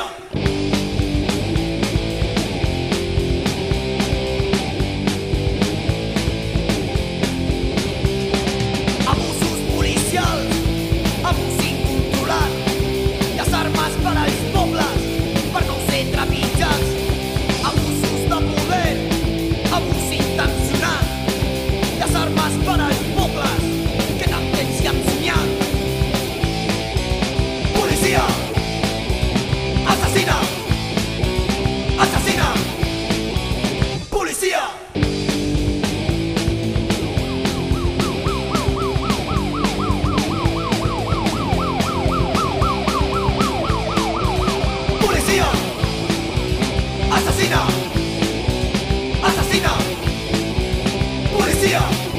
Hallelujah. Here.